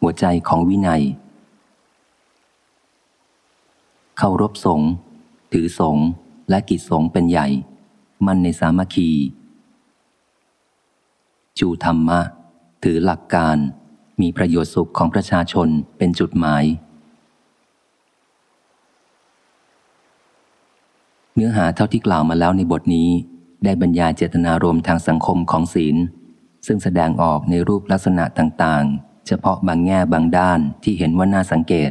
หัวใจของวินัยเคารพสงฆ์ถือสงฆ์และกิจสงฆ์เป็นใหญ่ มันในสามัคคี จูธรรมะ ถือหลักการมีประโยชน์สุขของประชาชนเป็นจุดหมาย เนื้อหาเท่าที่กล่าวมาแล้วในบทนี้ ได้บรรยายเจตนารมณ์ทางสังคมของศีล ซึ่งแสดงออกในรูปลักษณะต่างๆ เฉพาะบางแง่บางด้านที่เห็นว่าน่าสังเกต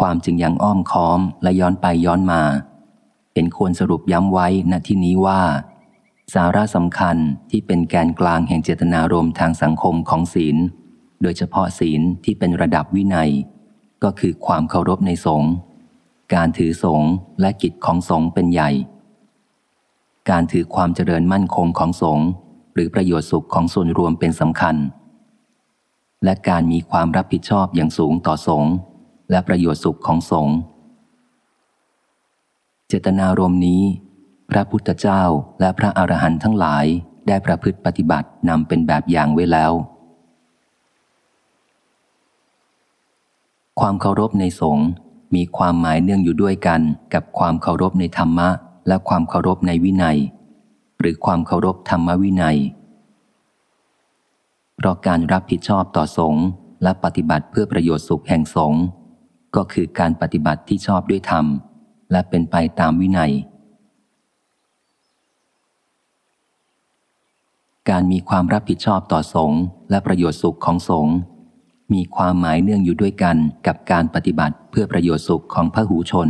ความจึงยังอ้อมค้อมและย้อนไปย้อนมาเป็นควรสรุปย้ำไว้ณที่นี้ว่า สาระสำคัญที่เป็นแกนกลางแห่งเจตนารมณ์ทางสังคมของศีล โดยเฉพาะศีลที่เป็นระดับวินัย ก็คือความเคารพในสงฆ์การถือสงฆ์และกิจของสงฆ์เป็นใหญ่ การถือความเจริญมั่นคงของสงฆ์หรือประโยชน์สุขของส่วนรวมเป็นสำคัญ และการมีความรับผิดชอบอย่างสูงต่อสงฆ์และประโยชน์สุขของสงฆ์เจตนารมณ์นี้ พระพุทธเจ้าและพระอรหันต์ทั้งหลายได้ประพฤติปฏิบัตินำเป็นแบบอย่างไว้แล้ว ความเคารพในสงฆ์มีความหมายเนื่องอยู่ด้วยกันกับความเคารพในธรรมะ และความเคารพในวินัย หรือความเคารพธรรมวินัย เพราะการรับผิดชอบต่อสงฆ์และปฏิบัติเพื่อประโยชน์สุขแห่งสงฆ์ก็คือการปฏิบัติที่ชอบด้วยธรรม และเป็นไปตามวินัย การมีความรับผิดชอบต่อสงฆ์และประโยชน์สุขของสงฆ์มีความหมายเนื่องอยู่ด้วยกันกับการปฏิบัติเพื่อประโยชน์สุขของพระหูชน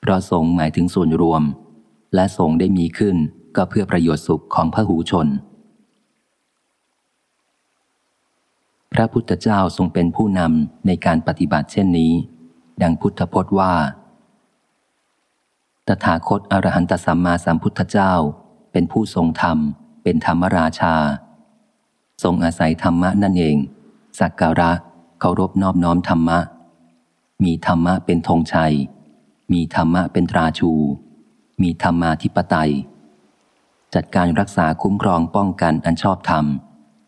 เพราะสงฆ์หมายถึงส่วนรวม และสงฆ์ได้มีขึ้นก็เพื่อประโยชน์สุขของพระหูชน พระพุทธเจ้าทรงเป็นผู้นำในการปฏิบัติเช่นนี้ ดังพุทธพจน์ว่า ตถาคตอรหันตสัมมาสัมพุทธเจ้า เป็นผู้ทรงธรรม เป็นธรรมราชา ทรงอาศัยธรรมะนั่นเอง สักการะเคารพนอบน้อมธรรมะ มีธรรมะเป็นธงชัย มีธรรมะเป็นตราชู มีธรรมาธิปไตย จัดการรักษาคุ้มครองป้องกันอันชอบธรรม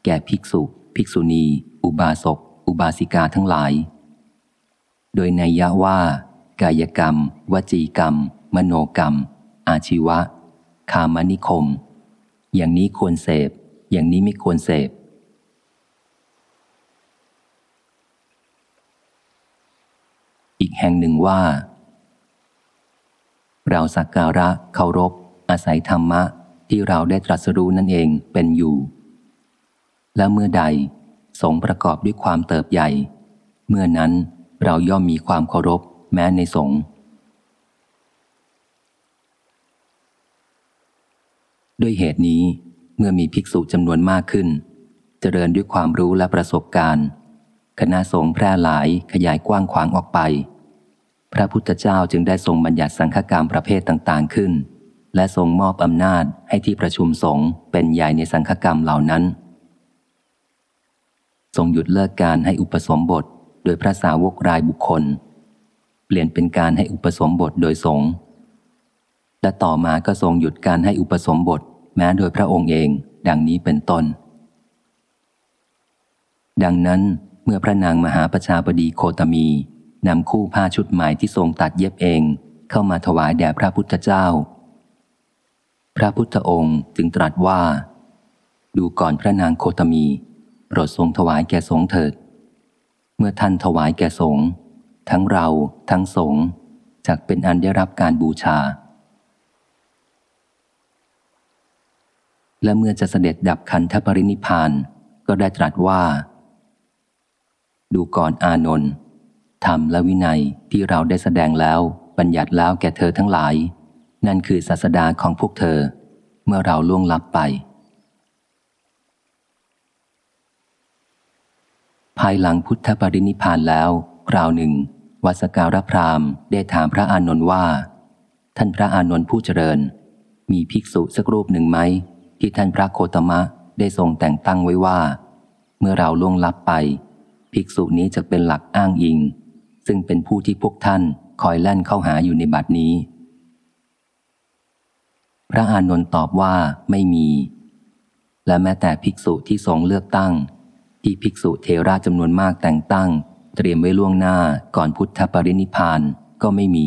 แก่ภิกษุ ภิกษุณี อุบาสก อุบาสิกาทั้งหลาย โดยในยะว่า กายกรรม วจีกรรม มโนกรรม อาชีวะ คามนิคม อย่างนี้ควรเสพ อย่างนี้ไม่ควรเสพอีกแห่งหนึ่งว่า เราสักการะเคารพ อาศัยธรรมะที่เราได้ตรัสรู้นั่นเองเป็นอยู่ และเมื่อใด สงประกอบด้วยความเติบใหญ่ เมื่อนั้นเราย่อมมีความเคารพแม้ในสงด้วยเหตุนี้เมื่อมีภิกษุจำนวนมากขึ้น เจริญด้วยความรู้และประสบการณ์ คณะสงฆ์แพร่หลายขยายกว้างขวางออกไป พระพุทธเจ้าจึงได้ทรงบัญญัติสังฆกรรมประเภทต่างๆขึ้น และทรงมอบอำนาจให้ที่ประชุมสงฆ์เป็นใหญ่ในสังฆกรรมเหล่านั้น ทรงหยุดเลิกการให้อุปสมบทโดยพระสาวกรายบุคคล เปลี่ยนเป็นการให้อุปสมบทโดยสงฆ์และต่อมาก็ทรงหยุดการให้อุปสมบทแม้โดยพระองค์เองดังนี้เป็นต้น ดังนั้นเมื่อพระนางมหาประชาบดีโคตมีนำคู่ผ้าชุดใหม่ที่ทรงตัดเย็บเองเข้ามาถวายแด่พระพุทธเจ้า พระพุทธองค์จึงตรัสว่า ดูก่อนพระนางโคตมี โปรดทรงถวายแก่สงเถิด เมื่อท่านถวายแก่สงทั้งเราทั้งสงจักเป็นอันได้รับการบูชา และเมื่อจะเสด็จดับขันธปรินิพานก็ได้ตรัสว่า ดูก่อนอานนท์ธรรมและวินัยที่เราได้แสดงแล้วบัญญัติแล้วแก่เธอทั้งหลาย นั่นคือศาสดาของพวกเธอ เมื่อเราล่วงลับไป ภายหลังพุทธปรินิพานแล้ว คราวหนึ่ง วัสการพรามได้ถามพระอานนท์ว่า ท่านพระอานนท์ผู้เจริญ มีภิกษุสักรูปหนึ่งไหม ที่ท่านพระโคตมะได้ทรงแต่งตั้งไว้ว่า เมื่อเราล่วงลับไป ภิกษุนี้จะเป็นหลักอ้างอิง ซึ่งเป็นผู้ที่พวกท่านคอยแล่นเข้าหาอยู่ในบัดนี้ พระอานนท์ตอบว่าไม่มี และแม้แต่ภิกษุที่ทรงเลือกตั้ง ที่ภิกษุเทระจำนวนมากแต่งตั้ง เตรียมไว้ล่วงหน้าก่อนพุทธปรินิพานก็ไม่มี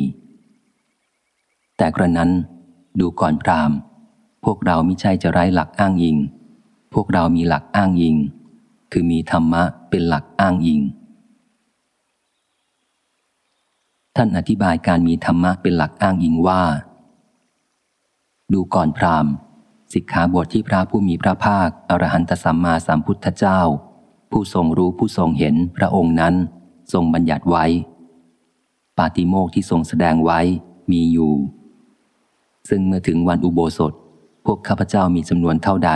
แต่กระนั้น ดูก่อนพรามพวกเราไม่ใช่จะไร้หลักอ้างอิง พวกเรามีหลักอ้างอิง คือมีธรรมะเป็นหลักอ้างอิง ท่านอธิบายการมีธรรมะเป็นหลักอ้างอิงว่า ดูก่อนพรามสิกขาบทที่พระผู้มีพระภาค อรหันตสัมมาสัมพุทธเจ้า ผู้ทรงรู้ผู้ทรงเห็นพระองค์นั้น ทรงบัญญัติไว้ ปาติโมกที่ทรงแสดงไว้มีอยู่ ซึ่งเมื่อถึงวันอุโบสถ พวกข้าพเจ้ามีจำนวนเท่าใด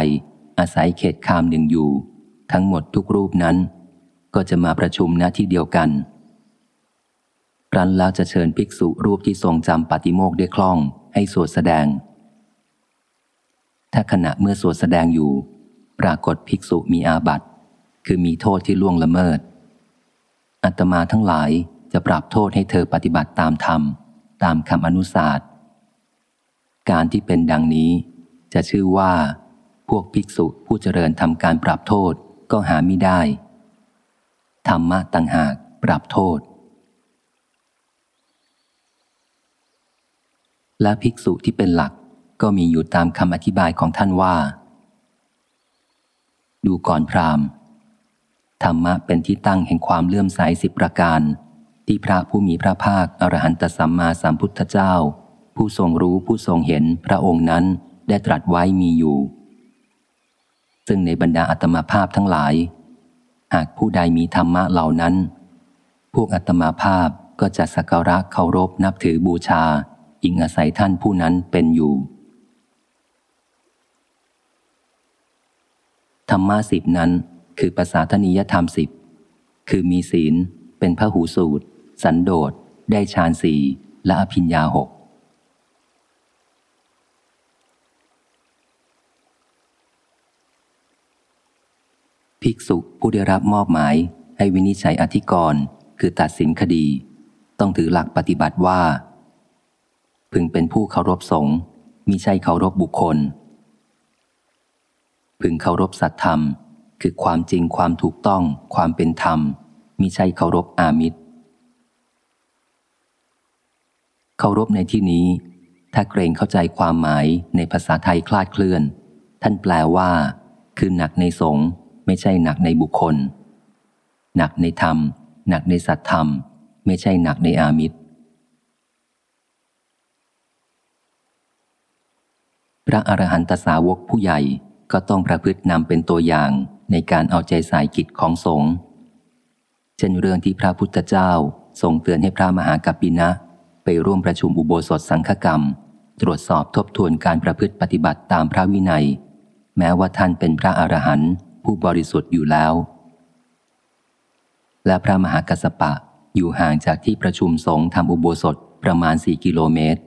อาศัยเขตคามหนึ่งอยู่ ทั้งหมดทุกรูปนั้น ก็จะมาประชุมณที่เดียวกันครั้นแล้วจะเชิญภิกษุรูปที่ทรงจำปาติโมกได้คล่องให้สวดแสดง ถ้าขณะเมื่อสวดแสดงอยู่ ปรากฏภิกษุมีอาบัติ คือมีโทษที่ล่วงละเมิด อัตมาทั้งหลายจะปรับโทษให้เธอปฏิบัติตามธรรม ตามคำอนุสาสการที่เป็นดังนี้จะชื่อว่า พวกภิกษุผู้เจริญทำการปรับโทษก็หาไม่ได้ ธรรมะต่างหากปรับโทษ และภิกษุที่เป็นหลักก็มีอยู่ตามคำอธิบายของท่านว่า ดูก่อนพราม ธรรมะเป็นที่ตั้งแห่งความเลื่อมใสสิบประการ ที่พระผู้มีพระภาคอรหันตสัมมาสัมพุทธเจ้า ผู้ทรงรู้ผู้ทรงเห็นพระองค์นั้นได้ตรัสไว้มีอยู่ ซึ่งในบรรดาอัตมาภาพทั้งหลาย หากผู้ใดมีธรรมะเหล่านั้น พวกอัตมาภาพก็จะสักการะเคารพนับถือบูชาอิงอาศัยท่านผู้นั้นเป็นอยู่ ธรรมะสิบนั้น คือภาษาธนิยธรรมสิบคือมีศีล เป็นพระหูสูตร สันโดษ ได้ฌานสี่และอภิญญาหกภิกษุผู้ได้รับมอบหมายให้วินิจฉัยอธิกรณ์คือตัดสินคดี ต้องถือหลักปฏิบัติว่า พึงเป็นผู้เคารพสงฆ์มิใช่เคารพบุคคล พึงเคารพสัตธรรม คือความจริงความถูกต้อง ความเป็นธรรมมิใช่เคารพอามิตรเคารพในที่นี้ ถ้าเกรงเข้าใจความหมายในภาษาไทยคลาดเคลื่อน ท่านแปลว่า คือหนักในสงฆ์ไม่ใช่หนักในบุคคล หนักในธรรม หนักในสัตธรรม ไม่ใช่หนักในอามิตรพระอรหันตสาวกผู้ใหญ่ก็ต้องประพฤตินำเป็นตัวอย่าง ในการเอาใจใส่กิจของสงฆ์เช่นเรื่องที่พระพุทธเจ้าทรงเตือนให้พระมหากัปปินะ ไปร่วมประชุมอุโบสถสังฆกรรม ตรวจสอบทบทวนการประพฤติปฏิบัติตามพระวินัย แม้ว่าท่านเป็นพระอรหันต์ผู้บริสุทธิ์อยู่แล้ว และพระมหากัสปะอยู่ห่างจากที่ประชุมสงฆ์ทำอุโบสถประมาณสี่กิโลเมตร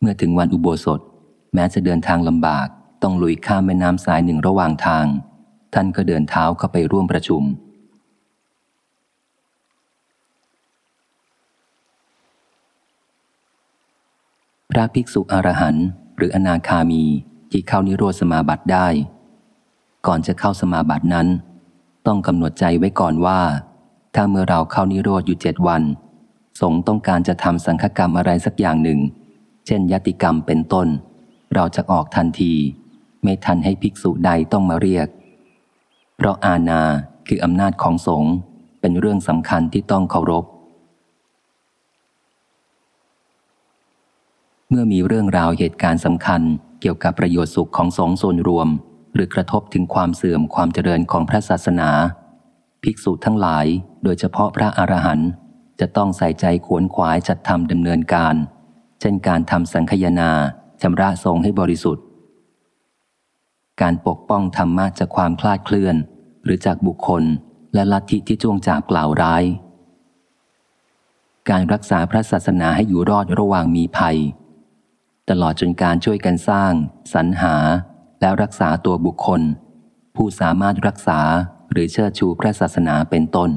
เมื่อถึงวันอุโบสถ แม้จะเดินทางลำบากต้องลุยข้ามแม่น้ำสายหนึ่งระหว่างทาง ท่านก็เดินเท้าเข้าไปร่วมประชุม พระภิกษุอรหันต์หรืออนาคามีที่เข้านิโรธสมาบัติได้ ก่อนจะเข้าสมาบัตินั้น ต้องกำหนดใจไว้ก่อนว่า ถ้าเมื่อเราเข้านิโรธอยู่เจ็ดวัน สงต้องการจะทำสังฆกรรมอะไรสักอย่างหนึ่ง เช่นยติกรรมเป็นต้น เราจะออกทันที ไม่ทันให้ภิกษุใดต้องมาเรียก เพราะอาณาคืออำนาจของสงฆ์เป็นเรื่องสำคัญที่ต้องเคารพ เมื่อมีเรื่องราวเหตุการณ์สำคัญเกี่ยวกับประโยชน์สุขของสงฆ์ส่วนรวม หรือกระทบถึงความเสื่อมความเจริญของพระศาสนา ภิกษุทั้งหลายโดยเฉพาะพระอรหันต์จะต้องใส่ใจขวนขวายจัดทำดำเนินการ เช่นการทำสังคยนาชำระสงฆ์ให้บริสุทธิ์ การปกป้องธรรมะจากความคลาดเคลื่อน หรือจากบุคคลและลัทธิที่จ้วงจากกล่าวร้าย การรักษาพระศาสนาให้อยู่รอดระหว่างมีภัย ตลอดจนการช่วยกันสร้าง สรรหา และรักษาตัวบุคคล ผู้สามารถรักษาหรือเชิดชูพระศาสนาเป็นต้น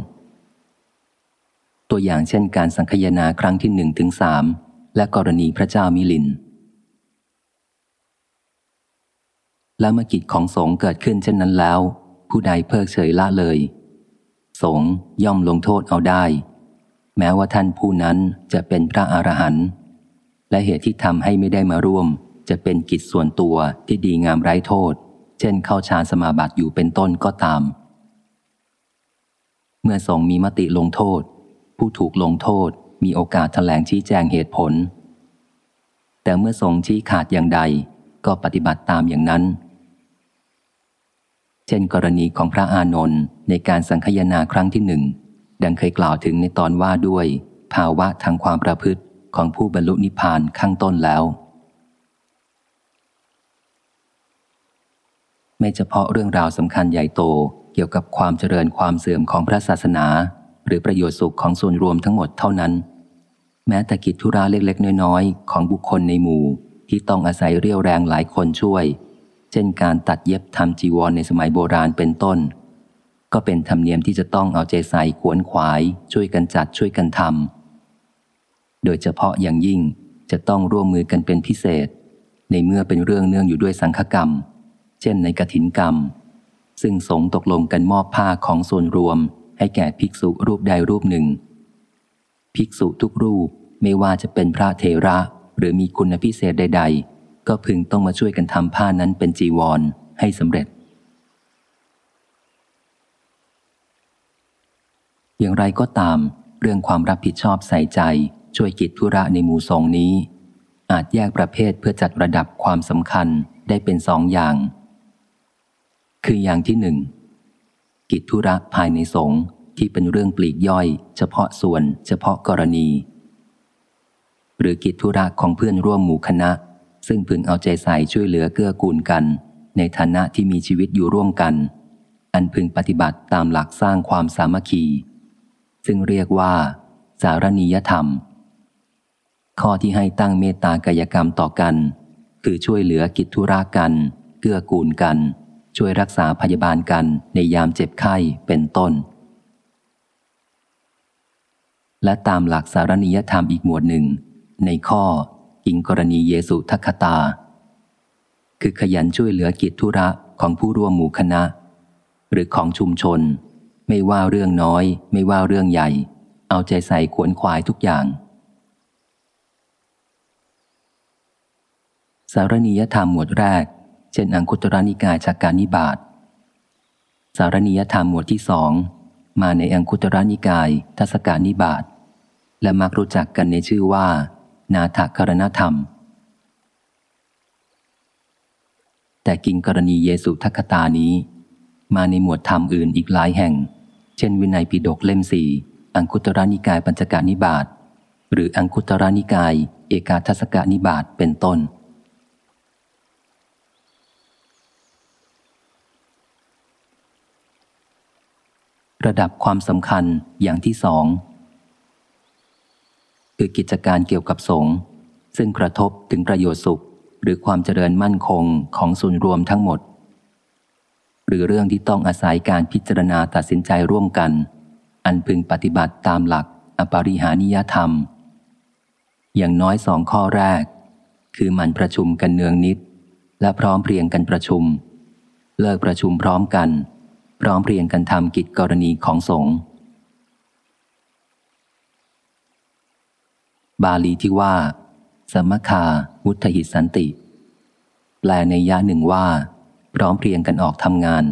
ตัวอย่างเช่นการสังคยนาครั้งที่หนึ่งถึงสามและกรณีพระเจ้ามิลินและเมื่อกิจของสงฆ์เกิดขึ้นเช่นนั้นแล้ว ผู้ใดเพิกเฉยละเลย สงย่อมลงโทษเอาได้ แม้ว่าท่านผู้นั้นจะเป็นพระอรหันต์และเหตุที่ทำให้ไม่ได้มาร่วม จะเป็นกิจส่วนตัวที่ดีงามไร้โทษ เช่นเข้าฌานสมาบัติอยู่เป็นต้นก็ตาม เมื่อสงมีมติลงโทษ ผู้ถูกลงโทษมีโอกาสแถลงชี้แจงเหตุผล แต่เมื่อสงชี้ขาดอย่างใดก็ปฏิบัติตามอย่างนั้น เช่นกรณีของพระอานนท์ในการสังคยนาครั้งที่หนึ่ง ดังเคยกล่าวถึงในตอนว่าด้วย ภาวะทางความประพฤติของผู้บรรลุนิพพานข้างต้นแล้ว ไม่เฉพาะเรื่องราวสำคัญใหญ่โตเกี่ยวกับความเจริญความเสื่อมของพระศาสนา หรือประโยชน์สุขของส่วนรวมทั้งหมดเท่านั้น แม้แต่กิจธุระเล็กๆ น้อยๆ ของบุคคลในหมู่ที่ต้องอาศัยเรี่ยวแรงหลายคนช่วย ช่นการตัดเย็บทำจีวรในสมัยโบราณเป็นต้น ก็เป็นธรรมเนียมที่จะต้องเอาใจใส่ขวนขวาย ช่วยกันจัดช่วยกันทำโดยเฉพาะอย่างยิ่งจะต้องร่วมมือกันเป็นพิเศษ ในเมื่อเป็นเรื่องเนื่องอยู่ด้วยสังฆกรรม เช่นในกถินกรรม ซึ่งสงตกลงกันมอบผ้าของส่วนรวม ให้แก่ภิกษุรูปใดรูปหนึ่ง ภิกษุทุกรูปไม่ว่าจะเป็นพระเทระหรือมีคุณพิเศษใด ๆ ก็พึงต้องมาช่วยกันทำผ้านั้นเป็นจีวรให้สำเร็จ อย่างไรก็ตาม เรื่องความรับผิดชอบใส่ใจ ช่วยกิจธุระในหมู่สงนี้ อาจแยกประเภทเพื่อจัดระดับความสำคัญได้เป็นสองอย่าง คืออย่างที่หนึ่งกิจธุระภายในสงฆ์ที่เป็นเรื่องปลีกย่อย เฉพาะส่วน เฉพาะกรณี หรือกิจธุระของเพื่อนร่วมหมู่คณะ ซึ่งพึงเอาใจใส่ช่วยเหลือเกื้อกูลกัน ในฐานะที่มีชีวิตอยู่ร่วมกัน อันพึงปฏิบัติตามหลักสร้างความสามัคคี ซึ่งเรียกว่า สารณียธรรม ข้อที่ให้ตั้งเมตตากายกรรมต่อกัน คือช่วยเหลือกิจธุระกัน เกื้อกูลกัน ช่วยรักษาพยาบาลกันในยามเจ็บไข้เป็นต้น และตามหลักสารณียธรรมอีกหมวดหนึ่ง ในข้อ อิงกรณีเยสุทัคตา คือขยันช่วยเหลือกิจธุระของผู้ร่วมหมู่คณะ หรือของชุมชน ไม่ว่าเรื่องน้อย ไม่ว่าเรื่องใหญ่ เอาใจใส่ขวนขวายทุกอย่าง สารณียธรรมหมวดแรก เช่นอังคุตรนิกายจากการนิบาตสารณียธรรมหมวดที่สองมาในอังคุตรนิกายทัศการนิบาตและมักรู้จักกันในชื่อว่า นาถกรณธรรม แต่กิงกรณีเยสุทัคตานี้ มาในหมวดธรรมอื่นอีกหลายแห่ง เช่นวินัยปิฎกเล่มสี่อังคุตรนิกายปัญจกานิบาตหรืออังคุตรนิกาย เอกาทศกานิบาตเป็นต้นระดับความสำคัญอย่างที่สอง คือกิจการเกี่ยวกับสงฆ์ซึ่งกระทบถึงประโยชน์สุข หรือความเจริญมั่นคงของส่วนรวมทั้งหมด หรือเรื่องที่ต้องอาศัยการพิจารณาตัดสินใจร่วมกัน อันพึงปฏิบัติตามหลักอปริหานิยธรรม อย่างน้อยสองข้อแรก คือมันประชุมกันเนืองนิด และพร้อมเพรียงกันประชุม เลิกประชุมพร้อมกัน พร้อมเพรียงกันทำกิจกรณีของสงฆ์ บาลีที่ว่า สมคาวุฒหิสันติ แปลในยะหนึ่งว่า พร้อมเพรียงกันออกทำงาน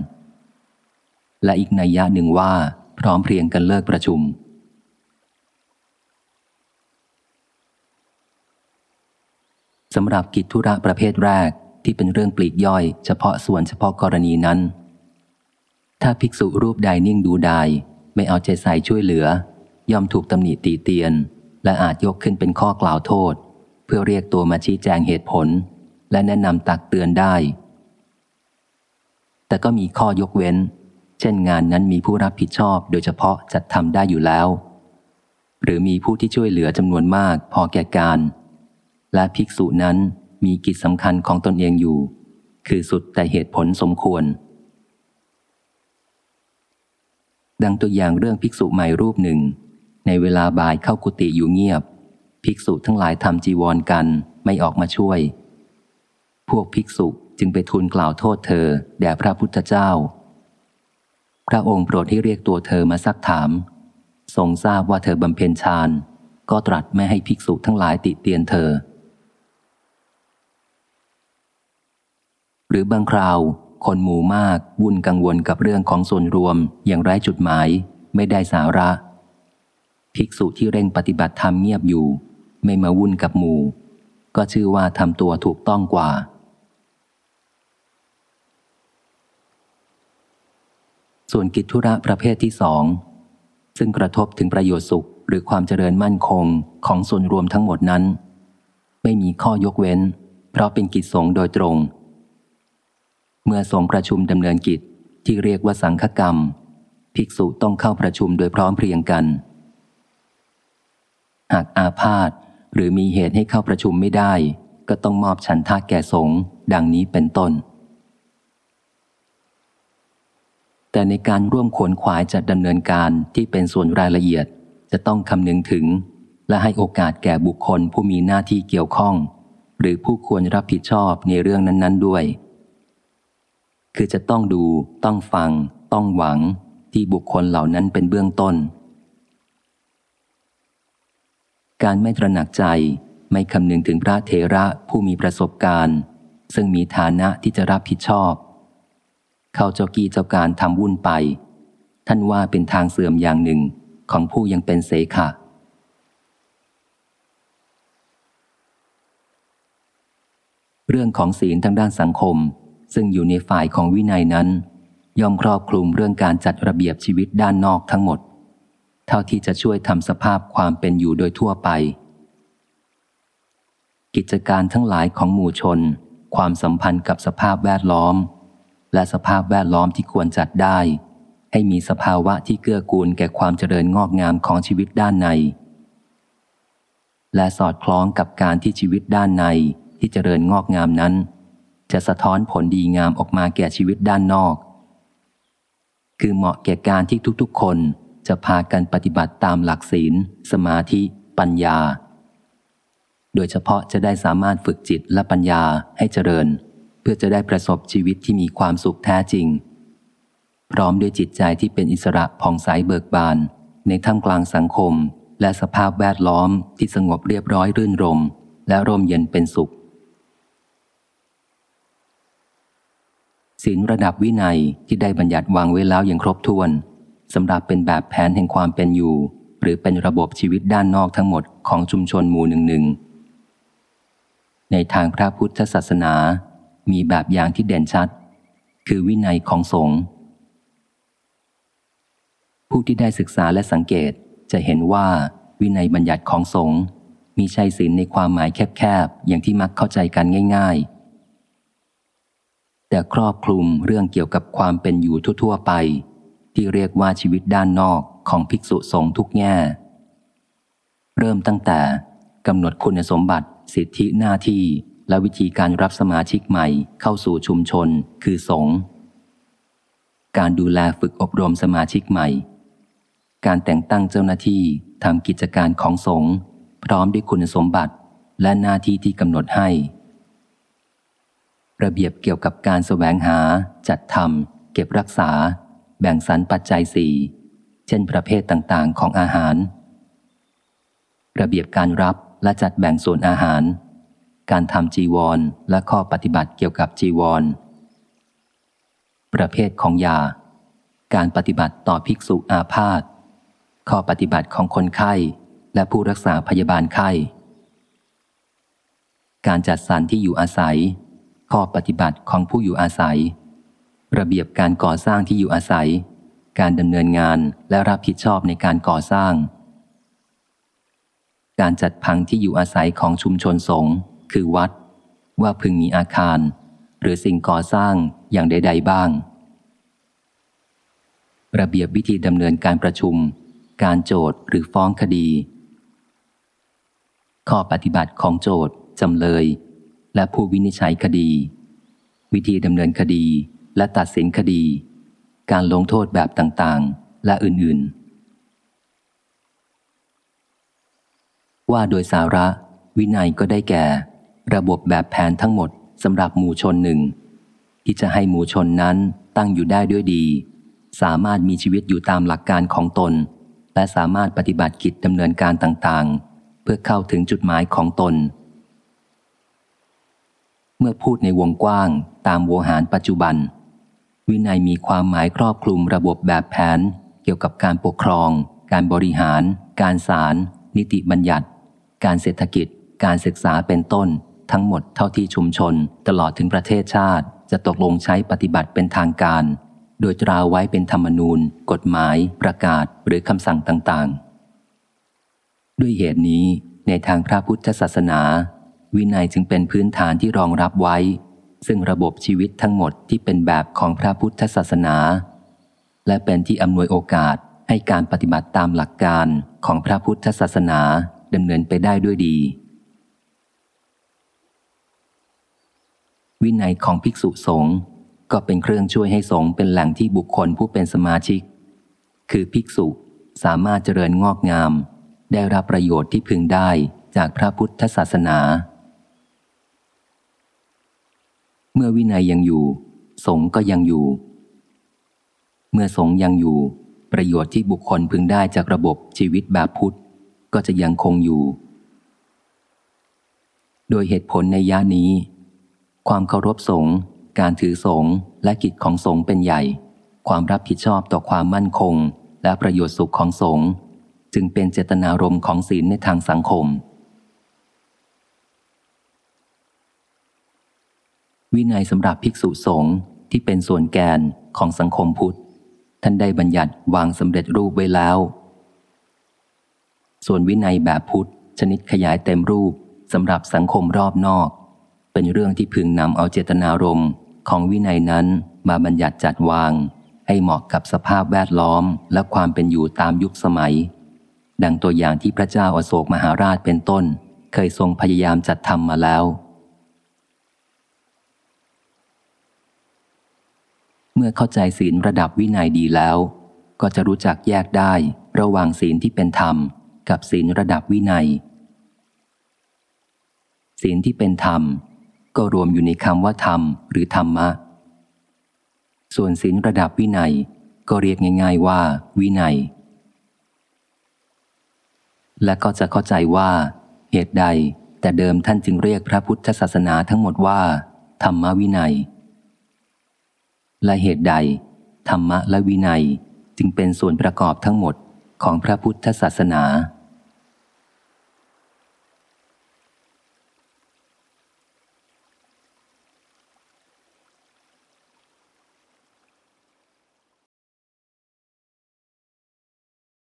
และอีกในยะหนึ่งว่า พร้อมเพรียงกันเลิกประชุม สำหรับกิจธุระประเภทแรกที่เป็นเรื่องปลีกย่อยเฉพาะส่วนเฉพาะกรณีนั้น ถ้าภิกษุรูปใดนิ่งดูดายไม่เอาใจใส่ช่วยเหลือย่อมถูกตำหนิตีเตียน และอาจยกขึ้นเป็นข้อกล่าวโทษ เพื่อเรียกตัวมาชี้แจงเหตุผล และแนะนำตักเตือนได้ แต่ก็มีข้อยกเว้น เช่นงานนั้นมีผู้รับผิดชอบโดยเฉพาะจัดทำได้อยู่แล้ว หรือมีผู้ที่ช่วยเหลือจำนวนมากพอแก่การ และภิกษุนั้นมีกิจสำคัญของตนเองอยู่ คือสุดแต่เหตุผลสมควร ดังตัวอย่างเรื่องภิกษุใหม่รูปหนึ่ง ในเวลาบ่ายเข้ากุฏิอยู่เงียบ ภิกษุทั้งหลายทำจีวรกันไม่ออกมาช่วย พวกภิกษุจึงไปทูลกล่าวโทษเธอ แด่พระพุทธเจ้า พระองค์โปรดให้เรียกตัวเธอมาซักถาม ทรงทราบว่าเธอบำเพ็ญฌานก็ตรัสไม่ให้ภิกษุทั้งหลายติเตียนเธอ หรือบางคราว คนหมู่มากวุ่นกังวลกับเรื่องของส่วนรวมอย่างไร้จุดหมาย ไม่ได้สาระ ภิกษุที่เร่งปฏิบัติธรรมเงียบอยู่ ไม่มาวุ่นกับหมู่ ก็ชื่อว่าทำตัวถูกต้องกว่า ส่วนกิจธุระประเภทที่สองซึ่งกระทบถึงประโยชน์สุขหรือความเจริญมั่นคงของส่วนรวมทั้งหมดนั้น ไม่มีข้อยกเว้น เพราะเป็นกิจสงโดยตรง เมื่อสงประชุมดำเนินกิจที่เรียกว่าสังฆกรรม ภิกษุต้องเข้าประชุมโดยพร้อมเพรียงกัน หากอาพาธหรือมีเหตุให้เข้าประชุมไม่ได้ ก็ต้องมอบฉันทาแก่สงดังนี้เป็นต้น แต่ในการร่วมขวนขวายจัดดำเนินการที่เป็นส่วนรายละเอียดจะต้องคำนึงถึง และให้โอกาสแก่บุคคลผู้มีหน้าที่เกี่ยวข้อง หรือผู้ควรรับผิดชอบในเรื่องนั้น ๆ ด้วย คือจะต้องดู ต้องฟัง ต้องหวัง ที่บุคคลเหล่านั้นเป็นเบื้องต้น การไม่ตระหนักใจ ไม่คำนึงถึงพระเทระผู้มีประสบการณ์ ซึ่งมีฐานะที่จะรับผิดชอบ เข้าเจ้ากี้เจ้าการทำวุ่นไป ท่านว่าเป็นทางเสื่อมอย่างหนึ่งของผู้ยังเป็นเสขะเรื่องของศีลทางด้านสังคม ซึ่งอยู่ในฝ่ายของวินัยนั้น ย่อมครอบคลุมเรื่องการจัดระเบียบชีวิตด้านนอกทั้งหมด เท่าที่จะช่วยทำสภาพความเป็นอยู่โดยทั่วไป กิจการทั้งหลายของหมู่ชน ความสัมพันธ์กับสภาพแวดล้อม และสภาพแวดล้อมที่ควรจัดได้ ให้มีสภาวะที่เกื้อกูลแก่ความเจริญงอกงามของชีวิตด้านใน และสอดคล้องกับการที่ชีวิตด้านในที่เจริญงอกงามนั้น จะสะท้อนผลดีงามออกมาแก่ชีวิตด้านนอก คือเหมาะแก่การที่ทุกๆคน จะพากันปฏิบัติตามหลักศีล สมาธิ ปัญญา โดยเฉพาะจะได้สามารถฝึกจิตและปัญญาให้เจริญ เพื่อจะได้ประสบชีวิตที่มีความสุขแท้จริง พร้อมด้วยจิตใจที่เป็นอิสระผ่องใสเบิกบาน ในท่ามกลางสังคม และสภาพแวดล้อมที่สงบเรียบร้อยรื่นรม และร่มเย็นเป็นสุขศีลระดับวินัยที่ได้บัญญัติวางไว้แล้วอย่างครบถ้วน สำหรับเป็นแบบแผนแห่งความเป็นอยู่ หรือเป็นระบบชีวิตด้านนอกทั้งหมดของชุมชนหมู่หนึ่งหนึ่งในทางพระพุทธศาสนา มีแบบอย่างที่เด่นชัด คือวินัยของสงฆ์ผู้ที่ได้ศึกษาและสังเกตจะเห็นว่าวินัยบัญญัติของสงฆ์มีชัยศีลในความหมายแคบๆ อย่างที่มักเข้าใจกันง่ายๆ แต่ครอบคลุมเรื่องเกี่ยวกับความเป็นอยู่ทั่วๆไป ที่เรียกว่าชีวิตด้านนอกของภิกษุสงฆ์ทุกแง่ เริ่มตั้งแต่กำหนดคุณสมบัติ สิทธิหน้าที่ และวิธีการรับสมาชิกใหม่เข้าสู่ชุมชน คือสงฆ์การดูแลฝึกอบรมสมาชิกใหม่ การแต่งตั้งเจ้าหน้าที่ทำกิจการของสงฆ์พร้อมด้วยคุณสมบัติและหน้าที่ที่กำหนดให้ ระเบียบเกี่ยวกับการแสวงหา จัดทำเก็บรักษา แบ่งสรรปัจจัยสี่เช่นประเภทต่างๆ ของอาหาร ระเบียบการรับและจัดแบ่งส่วนอาหาร การทำจีวรและข้อปฏิบัติเกี่ยวกับจีวร ประเภทของยา การปฏิบัติต่อภิกษุอาพาธข้อปฏิบัติของคนไข้และผู้รักษาพยาบาลไข้ การจัดสรรที่อยู่อาศัย ข้อปฏิบัติของผู้อยู่อาศัย ระเบียบการก่อสร้างที่อยู่อาศัย การดำเนินงานและรับผิดชอบในการก่อสร้าง การจัดพังที่อยู่อาศัยของชุมชนสงฆ์คือวัด ว่าพึงมีอาคาร หรือสิ่งก่อสร้างอย่างใด ๆ บ้าง ระเบียบวิธีดำเนินการประชุม การโจทย์หรือฟ้องคดี ข้อปฏิบัติของโจทย์จำเลย และผู้วินิจฉัยคดี วิธีดำเนินคดี และตัดสินคดี การลงโทษแบบต่างๆ และอื่นๆ ว่าโดยสาระ วินัยก็ได้แก่ ระบบแบบแผนทั้งหมดสำหรับหมู่ชนหนึ่ง ที่จะให้หมู่ชนนั้นตั้งอยู่ได้ด้วยดี สามารถมีชีวิตอยู่ตามหลักการของตน และสามารถปฏิบัติกิจดำเนินการต่างๆ เพื่อเข้าถึงจุดหมายของตน เมื่อพูดในวงกว้างตามโวหารปัจจุบัน วินัยมีความหมายครอบคลุมระบบแบบแผน เกี่ยวกับการปกครอง การบริหาร การศาลนิติบัญญัติ การเศรษฐกิจ การศึกษาเป็นต้น ทั้งหมดเท่าที่ชุมชน ตลอดถึงประเทศชาติ จะตกลงใช้ปฏิบัติเป็นทางการ โดยตราไว้เป็นธรรมนูญ กฎหมาย ประกาศ หรือคำสั่งต่างๆ ด้วยเหตุนี้ในทางพระพุทธศาสนา วินัยจึงเป็นพื้นฐานที่รองรับไว้ ซึ่งระบบชีวิตทั้งหมดที่เป็นแบบของพระพุทธศาสนา และเป็นที่อำนวยโอกาสให้การปฏิบัติตามหลักการของพระพุทธศาสนาดำเนินไปได้ด้วยดี วินัยของภิกษุสงฆ์ก็เป็นเครื่องช่วยให้สงฆ์เป็นแหล่งที่บุคคลผู้เป็นสมาชิก คือภิกษุสามารถเจริญงอกงาม ได้รับประโยชน์ที่พึงได้จากพระพุทธศาสนา เมื่อวินัยยังอยู่ สงก็ยังอยู่ เมื่อสงยังอยู่ ประโยชน์ที่บุคคลพึงได้จากระบบชีวิตแบบพุทธ ก็จะยังคงอยู่ โดยเหตุผลในย่านี้ ความเคารพสงการถือสงและกิจของสงเป็นใหญ่ ความรับผิดชอบต่อความมั่นคง และประโยชน์สุขของสงจึงเป็นเจตนารมณ์ของศีลในทางสังคม วินัยสำหรับภิกษุสงฆ์ที่เป็นส่วนแกนของสังคมพุทธ ท่านได้บัญญัติวางสำเร็จรูปไว้แล้ว ส่วนวินัยแบบพุทธ ชนิดขยายเต็มรูปสำหรับสังคมรอบนอก เป็นเรื่องที่พึงนำเอาเจตนารมณ์ของวินัยนั้นมาบัญญัติจัดวาง ให้เหมาะกับสภาพแวดล้อมและความเป็นอยู่ตามยุคสมัย ดังตัวอย่างที่พระเจ้าอาโศกมหาราชเป็นต้น เคยทรงพยายามจัดทำมาแล้ว เมื่อเข้าใจศีลระดับวินัยดีแล้ว ก็จะรู้จักแยกได้ระหว่างศีลที่เป็นธรรม กับศีลระดับวินัย ศีลที่เป็นธรรม ก็รวมอยู่ในคำว่าธรรม หรือธรรมะ ส่วนศีลระดับวินัย ก็เรียกง่าย ๆว่า วินัย และก็จะเข้าใจว่า เหตุใดแต่เดิมท่านจึงเรียกพระพุทธศาสนาทั้งหมดว่า ธรรมวินัย และเหตุใด ธรรมะและวินัยจึงเป็นส่วนประกอบทั้งหมดของพระพุทธศาสนา